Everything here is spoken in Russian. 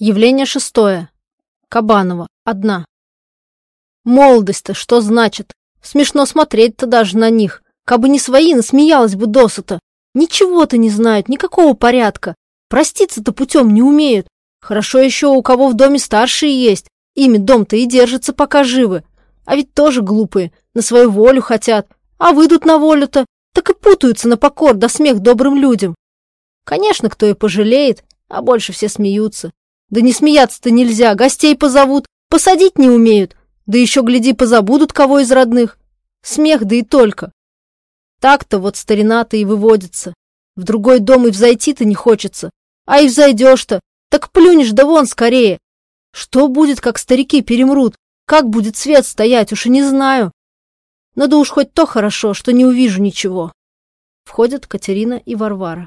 Явление шестое. Кабанова. Одна. Молодость-то что значит? Смешно смотреть-то даже на них. Кабы не свои, насмеялась бы досыта. Ничего-то не знают, никакого порядка. Проститься-то путем не умеют. Хорошо еще у кого в доме старшие есть. Ими дом-то и держится, пока живы. А ведь тоже глупые, на свою волю хотят. А выйдут на волю-то, так и путаются на покор да смех добрым людям. Конечно, кто и пожалеет, а больше все смеются. Да не смеяться-то нельзя, гостей позовут, посадить не умеют, да еще, гляди, позабудут кого из родных. Смех, да и только. Так-то вот старина-то и выводится. В другой дом и взойти-то не хочется. А и взойдешь-то, так плюнешь да вон скорее. Что будет, как старики перемрут? Как будет свет стоять, уж и не знаю. Надо уж хоть то хорошо, что не увижу ничего. Входят Катерина и Варвара.